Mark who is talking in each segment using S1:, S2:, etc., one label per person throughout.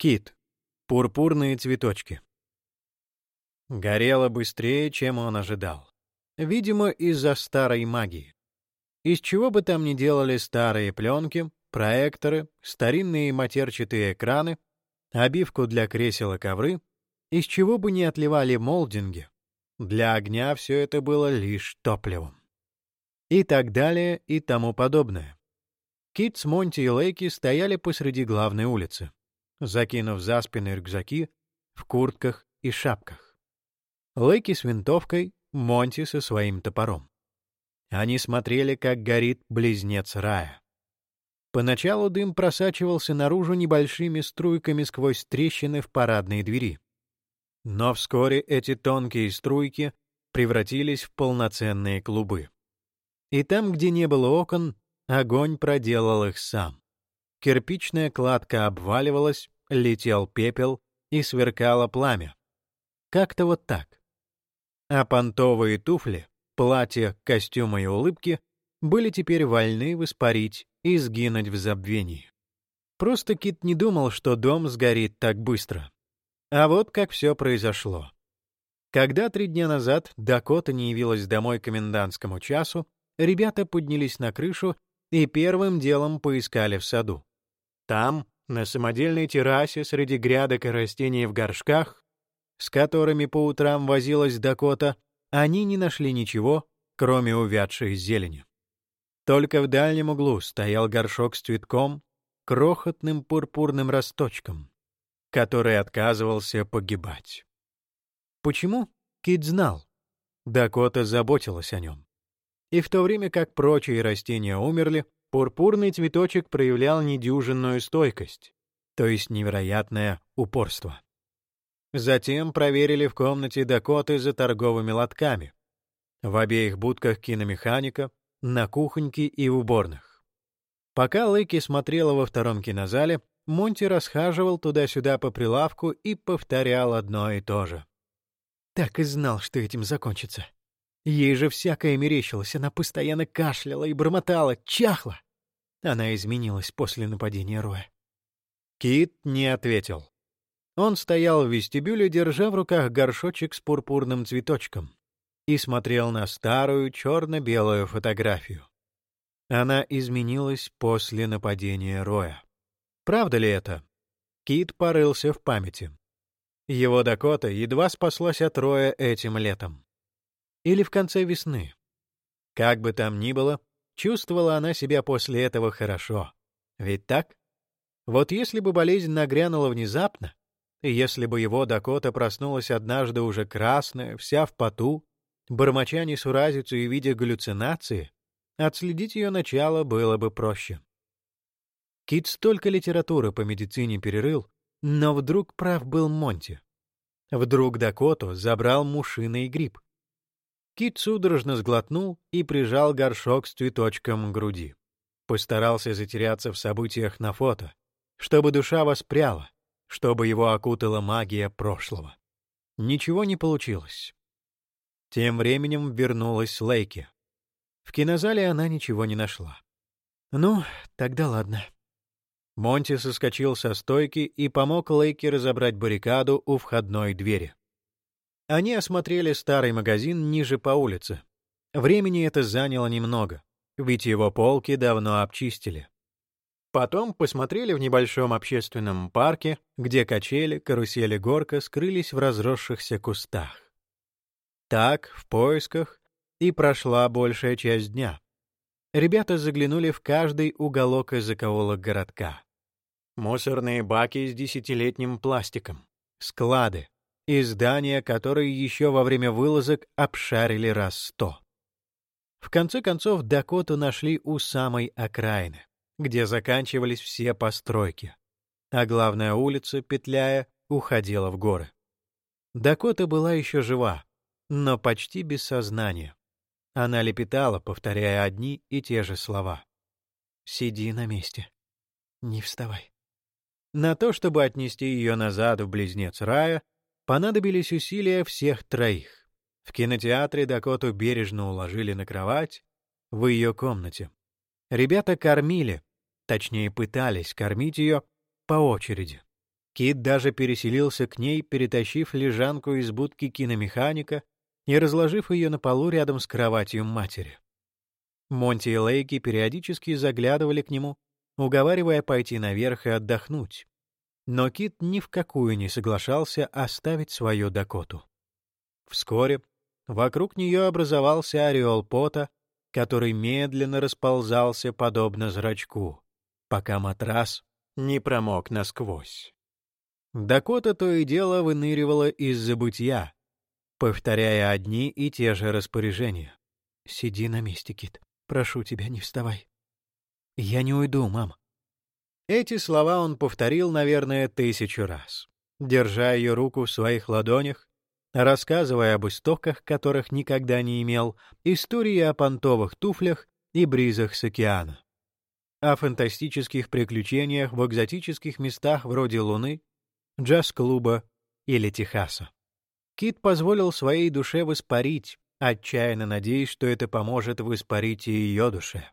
S1: Кит. Пурпурные цветочки. Горело быстрее, чем он ожидал. Видимо, из-за старой магии. Из чего бы там ни делали старые пленки, проекторы, старинные матерчатые экраны, обивку для кресел и ковры, из чего бы ни отливали молдинги, для огня все это было лишь топливом. И так далее, и тому подобное. Кит Монти и Лейки стояли посреди главной улицы, закинув за спины рюкзаки в куртках и шапках. Лейки с винтовкой, Монти со своим топором. Они смотрели, как горит близнец рая. Поначалу дым просачивался наружу небольшими струйками сквозь трещины в парадной двери. Но вскоре эти тонкие струйки превратились в полноценные клубы. И там, где не было окон, огонь проделал их сам. Кирпичная кладка обваливалась, летел пепел и сверкало пламя. Как-то вот так. А понтовые туфли, платья, костюмы и улыбки были теперь вольны воспарить и сгинуть в забвении. Просто Кит не думал, что дом сгорит так быстро. А вот как все произошло. Когда три дня назад Дакота не явилась домой к комендантскому часу, ребята поднялись на крышу и первым делом поискали в саду. Там, на самодельной террасе среди грядок и растений в горшках, с которыми по утрам возилась Дакота, они не нашли ничего, кроме увядшей зелени. Только в дальнем углу стоял горшок с цветком, крохотным пурпурным росточком который отказывался погибать. Почему? Кит знал. Дакота заботилась о нем. И в то время как прочие растения умерли, пурпурный цветочек проявлял недюжинную стойкость, то есть невероятное упорство. Затем проверили в комнате Дакоты за торговыми лотками, в обеих будках киномеханика, на кухоньке и в уборных. Пока Лэки смотрела во втором кинозале, Монти расхаживал туда-сюда по прилавку и повторял одно и то же. Так и знал, что этим закончится. Ей же всякое мерещилось, она постоянно кашляла и бормотала, чахла. Она изменилась после нападения Роя. Кит не ответил. Он стоял в вестибюле, держа в руках горшочек с пурпурным цветочком, и смотрел на старую черно-белую фотографию. Она изменилась после нападения Роя. Правда ли это? Кит порылся в памяти. Его Дакота едва спаслась от Роя этим летом. Или в конце весны. Как бы там ни было, чувствовала она себя после этого хорошо. Ведь так? Вот если бы болезнь нагрянула внезапно, и если бы его Дакота проснулась однажды уже красная, вся в поту, бормоча несуразицу и видя галлюцинации, отследить ее начало было бы проще. Кит столько литературы по медицине перерыл, но вдруг прав был Монти. Вдруг Дакоту забрал мушиный грипп. Кит судорожно сглотнул и прижал горшок с цветочком к груди. Постарался затеряться в событиях на фото, чтобы душа воспряла, чтобы его окутала магия прошлого. Ничего не получилось. Тем временем вернулась Лейки. В кинозале она ничего не нашла. «Ну, тогда ладно», Монти соскочил со стойки и помог Лейке разобрать баррикаду у входной двери. Они осмотрели старый магазин ниже по улице. Времени это заняло немного, ведь его полки давно обчистили. Потом посмотрели в небольшом общественном парке, где качели, карусели, горка скрылись в разросшихся кустах. Так, в поисках, и прошла большая часть дня. Ребята заглянули в каждый уголок и закоулок городка. Мусорные баки с десятилетним пластиком, склады и здания, которые еще во время вылазок обшарили раз сто. В конце концов, Дакоту нашли у самой окраины, где заканчивались все постройки, а главная улица, петляя, уходила в горы. Дакота была еще жива, но почти без сознания. Она лепетала, повторяя одни и те же слова. «Сиди на месте. Не вставай. На то, чтобы отнести ее назад в близнец рая, понадобились усилия всех троих. В кинотеатре Дакоту бережно уложили на кровать в ее комнате. Ребята кормили, точнее пытались кормить ее по очереди. Кит даже переселился к ней, перетащив лежанку из будки киномеханика и разложив ее на полу рядом с кроватью матери. Монти и Лейки периодически заглядывали к нему, уговаривая пойти наверх и отдохнуть. Но Кит ни в какую не соглашался оставить свою Дакоту. Вскоре вокруг нее образовался ореол пота, который медленно расползался подобно зрачку, пока матрас не промок насквозь. Дакота то и дело выныривала из забытья, повторяя одни и те же распоряжения. «Сиди на месте, Кит. Прошу тебя, не вставай». «Я не уйду, мам». Эти слова он повторил, наверное, тысячу раз, держа ее руку в своих ладонях, рассказывая об истоках, которых никогда не имел, истории о понтовых туфлях и бризах с океана, о фантастических приключениях в экзотических местах вроде Луны, джаз-клуба или Техаса. Кит позволил своей душе воспарить, отчаянно надеясь, что это поможет воспарить и ее душе.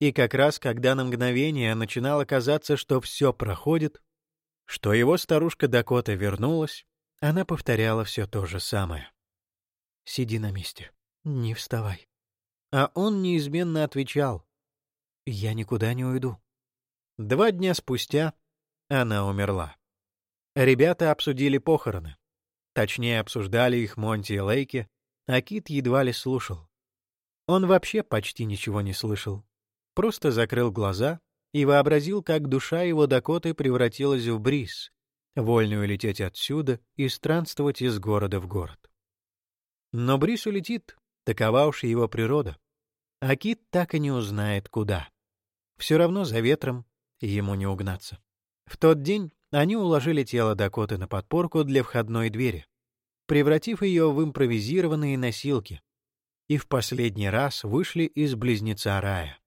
S1: И как раз когда на мгновение начинало казаться, что все проходит, что его старушка Дакота вернулась, она повторяла все то же самое. «Сиди на месте, не вставай». А он неизменно отвечал, «Я никуда не уйду». Два дня спустя она умерла. Ребята обсудили похороны. Точнее, обсуждали их Монти и Лейки, а Кит едва ли слушал. Он вообще почти ничего не слышал. Просто закрыл глаза и вообразил, как душа его Дакоты превратилась в бриз, вольную лететь отсюда и странствовать из города в город. Но бриз улетит, такова уж его природа. А Кит так и не узнает, куда. Все равно за ветром ему не угнаться. В тот день они уложили тело Дакоты на подпорку для входной двери, превратив ее в импровизированные носилки, и в последний раз вышли из близнеца рая.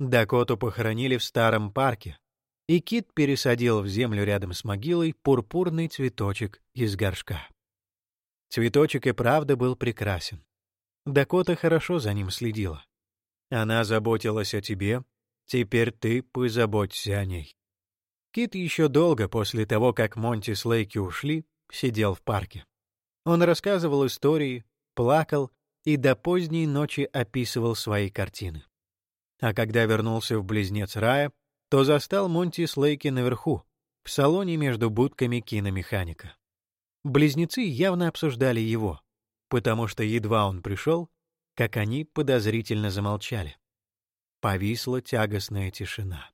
S1: Дакоту похоронили в старом парке, и Кит пересадил в землю рядом с могилой пурпурный цветочек из горшка. Цветочек и правда был прекрасен. Дакота хорошо за ним следила. Она заботилась о тебе, теперь ты позаботься о ней. Кит еще долго после того, как Монти с Лейки ушли, сидел в парке. Он рассказывал истории, плакал и до поздней ночи описывал свои картины. А когда вернулся в Близнец Рая, то застал Монти с Лейки наверху, в салоне между будками киномеханика. Близнецы явно обсуждали его, потому что едва он пришел, как они подозрительно замолчали. Повисла тягостная тишина.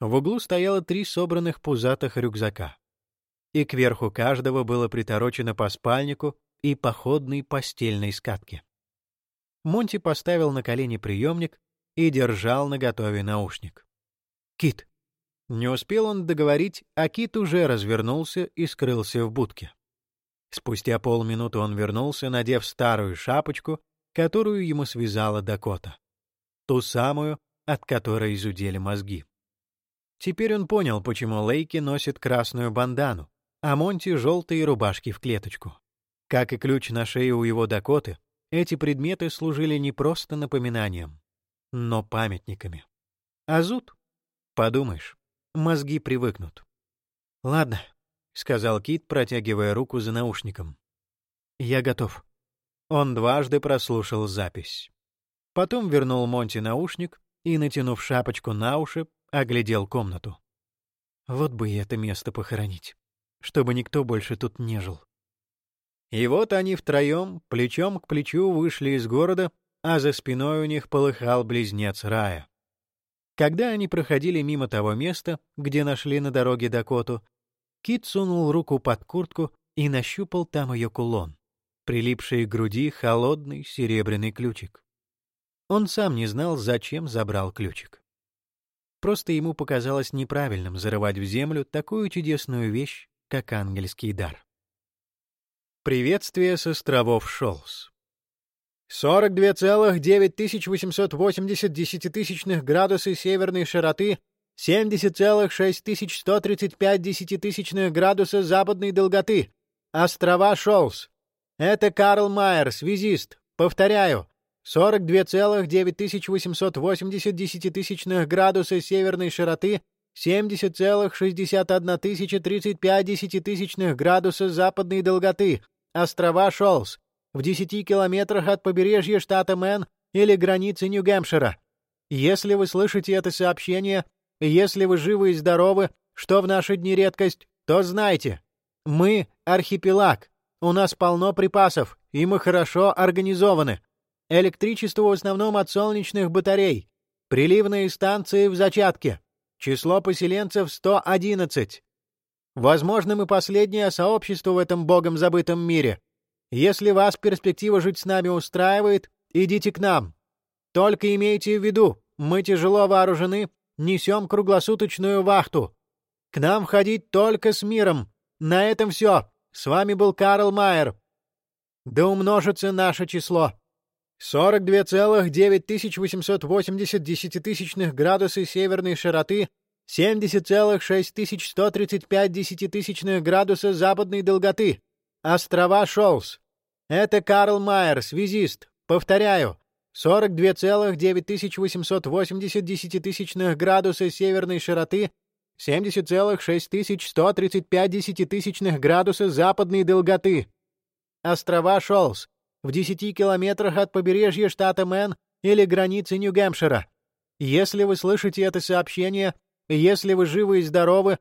S1: В углу стояло три собранных пузатых рюкзака. И кверху каждого было приторочено по спальнику и походной постельной скатке. Монти поставил на колени приемник и держал наготове наушник. «Кит!» Не успел он договорить, а Кит уже развернулся и скрылся в будке. Спустя полминуты он вернулся, надев старую шапочку, которую ему связала Дакота. Ту самую, от которой изудели мозги. Теперь он понял, почему Лейки носит красную бандану, а Монти — желтые рубашки в клеточку. Как и ключ на шее у его Дакоты, эти предметы служили не просто напоминанием, но памятниками. А зуд? Подумаешь, мозги привыкнут. «Ладно», — сказал Кит, протягивая руку за наушником. «Я готов». Он дважды прослушал запись. Потом вернул Монти наушник и, натянув шапочку на уши, оглядел комнату. Вот бы и это место похоронить, чтобы никто больше тут не жил. И вот они втроем, плечом к плечу, вышли из города, а за спиной у них полыхал близнец рая. Когда они проходили мимо того места, где нашли на дороге Дакоту, Кит сунул руку под куртку и нащупал там ее кулон, прилипший к груди холодный серебряный ключик. Он сам не знал, зачем забрал ключик. Просто ему показалось неправильным зарывать в землю такую чудесную вещь, как ангельский дар. Приветствие с островов Шолс. 42,9880 десятитысячных градусы северной широты, 70,6135 десятитысячных градуса западной долготы. Острова Шолс. Это Карл Майер, связист. Повторяю, 42,9880 десятитысячных градуса северной широты, 70,61 десятитысячных градуса западной долготы, острова Шолс, в 10 километрах от побережья штата Мэн или границы Нью-Гэмпшира. Если вы слышите это сообщение, если вы живы и здоровы, что в наши дни редкость, то знайте, мы — архипелаг, у нас полно припасов, и мы хорошо организованы. Электричество в основном от солнечных батарей, приливные станции в зачатке, число поселенцев 111. Возможно, мы последнее сообщество в этом богом забытом мире. Если вас перспектива жить с нами устраивает, идите к нам. Только имейте в виду, мы тяжело вооружены, несем круглосуточную вахту. К нам входить только с миром. На этом все. С вами был Карл Майер. Да умножится наше число. 42,9880 десятитысячных градусы северной широты, 70,6135 десятитысячных градуса западной долготы. Острова Шолс. Это Карл Майер, связист. Повторяю, 42,9880 десятитысячных градуса северной широты, 70,6135 десятитысячных градуса западной долготы. Острова Шолс, в 10 километрах от побережья штата Мэн или границы Нью-Гэмпшира. Если вы слышите это сообщение, если вы живы и здоровы,